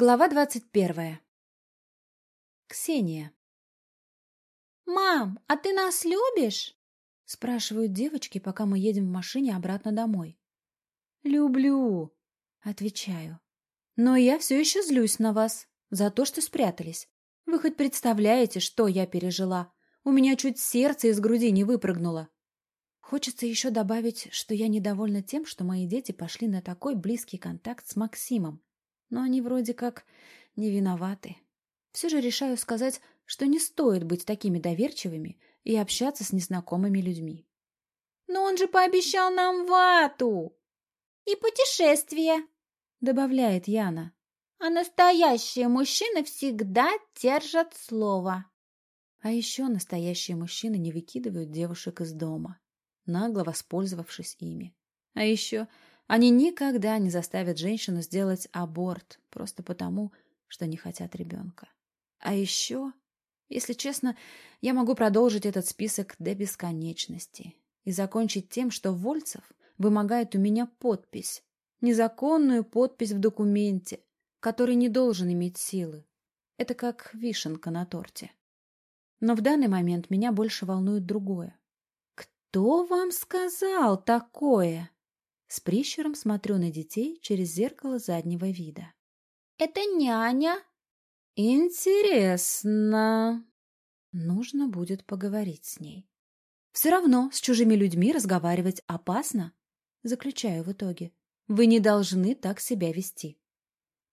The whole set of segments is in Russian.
Глава двадцать первая. Ксения. «Мам, а ты нас любишь?» — спрашивают девочки, пока мы едем в машине обратно домой. «Люблю», — отвечаю. «Но я все еще злюсь на вас за то, что спрятались. Вы хоть представляете, что я пережила? У меня чуть сердце из груди не выпрыгнуло». Хочется еще добавить, что я недовольна тем, что мои дети пошли на такой близкий контакт с Максимом но они вроде как не виноваты. Все же решаю сказать, что не стоит быть такими доверчивыми и общаться с незнакомыми людьми. «Но он же пообещал нам вату!» «И путешествие!» — добавляет Яна. «А настоящие мужчины всегда держат слово!» А еще настоящие мужчины не выкидывают девушек из дома, нагло воспользовавшись ими. А еще они никогда не заставят женщину сделать аборт просто потому, что не хотят ребенка. А еще, если честно, я могу продолжить этот список до бесконечности и закончить тем, что Вольцев вымогает у меня подпись, незаконную подпись в документе, который не должен иметь силы. Это как вишенка на торте. Но в данный момент меня больше волнует другое. «Кто вам сказал такое?» С прищуром смотрю на детей через зеркало заднего вида. «Это няня!» «Интересно!» Нужно будет поговорить с ней. Все равно с чужими людьми разговаривать опасно. Заключаю в итоге. Вы не должны так себя вести.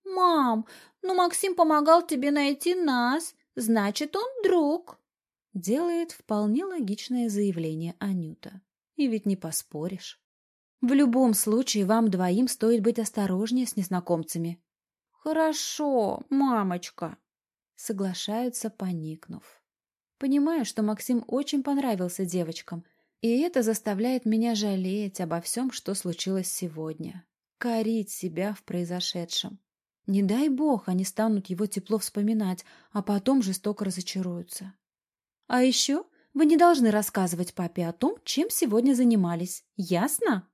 «Мам, ну Максим помогал тебе найти нас, значит, он друг!» Делает вполне логичное заявление Анюта. И ведь не поспоришь. В любом случае, вам двоим стоит быть осторожнее с незнакомцами. Хорошо, мамочка. Соглашаются, поникнув. Понимаю, что Максим очень понравился девочкам, и это заставляет меня жалеть обо всем, что случилось сегодня. Корить себя в произошедшем. Не дай бог, они станут его тепло вспоминать, а потом жестоко разочаруются. А еще вы не должны рассказывать папе о том, чем сегодня занимались. Ясно?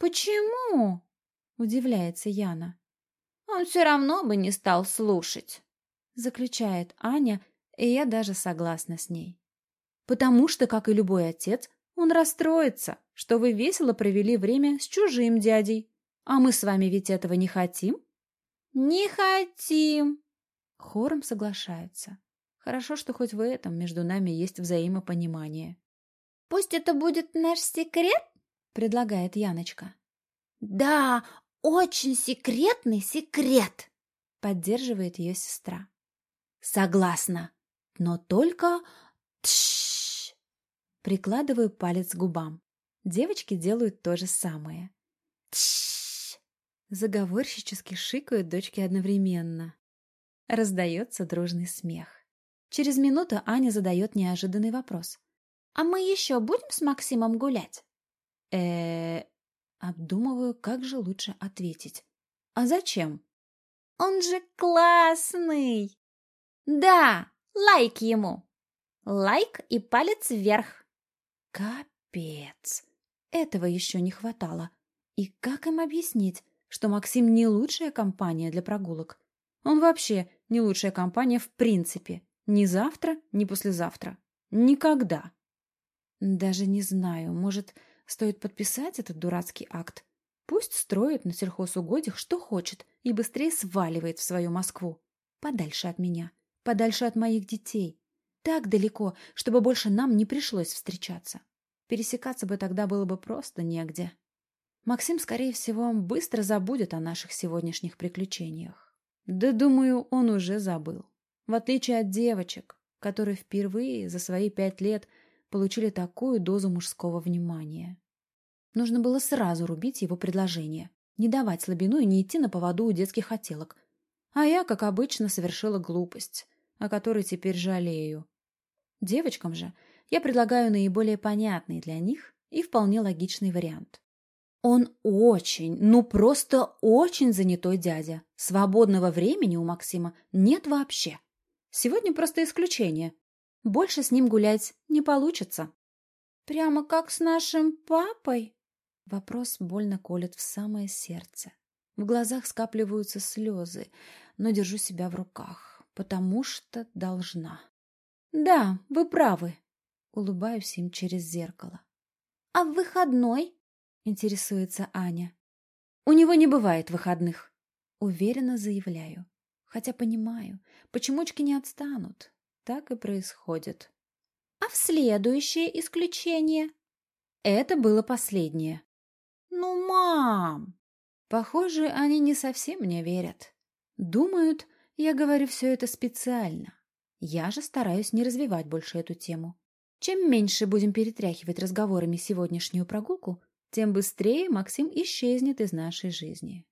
«Почему?» — удивляется Яна. «Он все равно бы не стал слушать», — заключает Аня, и я даже согласна с ней. «Потому что, как и любой отец, он расстроится, что вы весело провели время с чужим дядей. А мы с вами ведь этого не хотим?» «Не хотим!» Хором соглашаются. Хорошо, что хоть в этом между нами есть взаимопонимание. «Пусть это будет наш секрет?» — предлагает Яночка. «Да, очень секретный секрет!» — поддерживает ее сестра. «Согласна, но только...» Тш! Прикладываю палец к губам. Девочки делают то же самое. Тш! Заговорщически шикают дочки одновременно. Раздается дружный смех. Через минуту Аня задает неожиданный вопрос. «А мы еще будем с Максимом гулять?» Э Обдумываю, как же лучше ответить. А зачем? Он же классный! Да, лайк ему! Лайк и палец вверх. Капец! Этого еще не хватало. И как им объяснить, что Максим не лучшая компания для прогулок? Он вообще не лучшая компания в принципе. Ни завтра, ни послезавтра. Никогда. Даже не знаю, может, Стоит подписать этот дурацкий акт. Пусть строит на сельхозугодьях что хочет и быстрее сваливает в свою Москву. Подальше от меня, подальше от моих детей. Так далеко, чтобы больше нам не пришлось встречаться. Пересекаться бы тогда было бы просто негде. Максим, скорее всего, быстро забудет о наших сегодняшних приключениях. Да, думаю, он уже забыл. В отличие от девочек, которые впервые за свои пять лет получили такую дозу мужского внимания. Нужно было сразу рубить его предложение, не давать слабину и не идти на поводу у детских хотелок. А я, как обычно, совершила глупость, о которой теперь жалею. Девочкам же я предлагаю наиболее понятный для них и вполне логичный вариант. Он очень, ну просто очень занятой дядя. Свободного времени у Максима нет вообще. Сегодня просто исключение. Больше с ним гулять не получится. Прямо как с нашим папой? Вопрос больно колет в самое сердце. В глазах скапливаются слезы, но держу себя в руках, потому что должна. Да, вы правы. Улыбаюсь им через зеркало. А в выходной? Интересуется Аня. У него не бывает выходных. Уверенно заявляю. Хотя понимаю, почемучки не отстанут. Так и происходит. А в следующее исключение? Это было последнее. Ну, мам! Похоже, они не совсем мне верят. Думают, я говорю все это специально. Я же стараюсь не развивать больше эту тему. Чем меньше будем перетряхивать разговорами сегодняшнюю прогулку, тем быстрее Максим исчезнет из нашей жизни.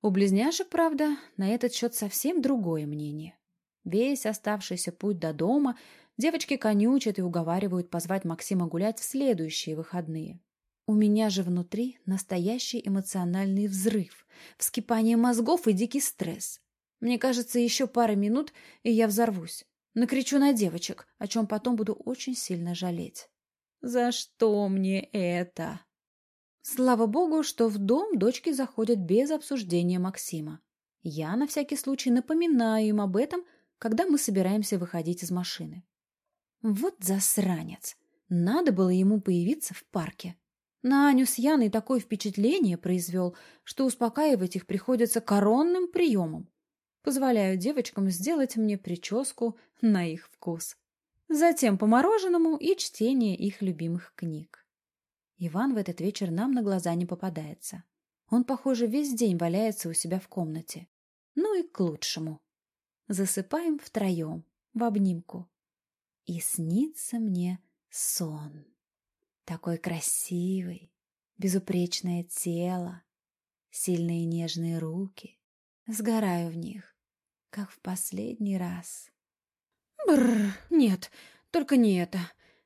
У близняшек, правда, на этот счет совсем другое мнение. Весь оставшийся путь до дома девочки конючат и уговаривают позвать Максима гулять в следующие выходные. У меня же внутри настоящий эмоциональный взрыв, вскипание мозгов и дикий стресс. Мне кажется, еще пара минут, и я взорвусь. Накричу на девочек, о чем потом буду очень сильно жалеть. За что мне это? Слава богу, что в дом дочки заходят без обсуждения Максима. Я на всякий случай напоминаю им об этом, когда мы собираемся выходить из машины. Вот засранец! Надо было ему появиться в парке. На Аню с Яной такое впечатление произвел, что успокаивать их приходится коронным приемом. Позволяю девочкам сделать мне прическу на их вкус. Затем по мороженому и чтение их любимых книг. Иван в этот вечер нам на глаза не попадается. Он, похоже, весь день валяется у себя в комнате. Ну и к лучшему. Засыпаем втроем, в обнимку. И снится мне сон. Такой красивый, безупречное тело, сильные нежные руки. Сгораю в них, как в последний раз. Бррр, нет, только не это.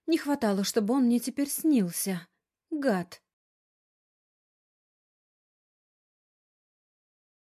Не хватало, чтобы он мне теперь снился. Гад.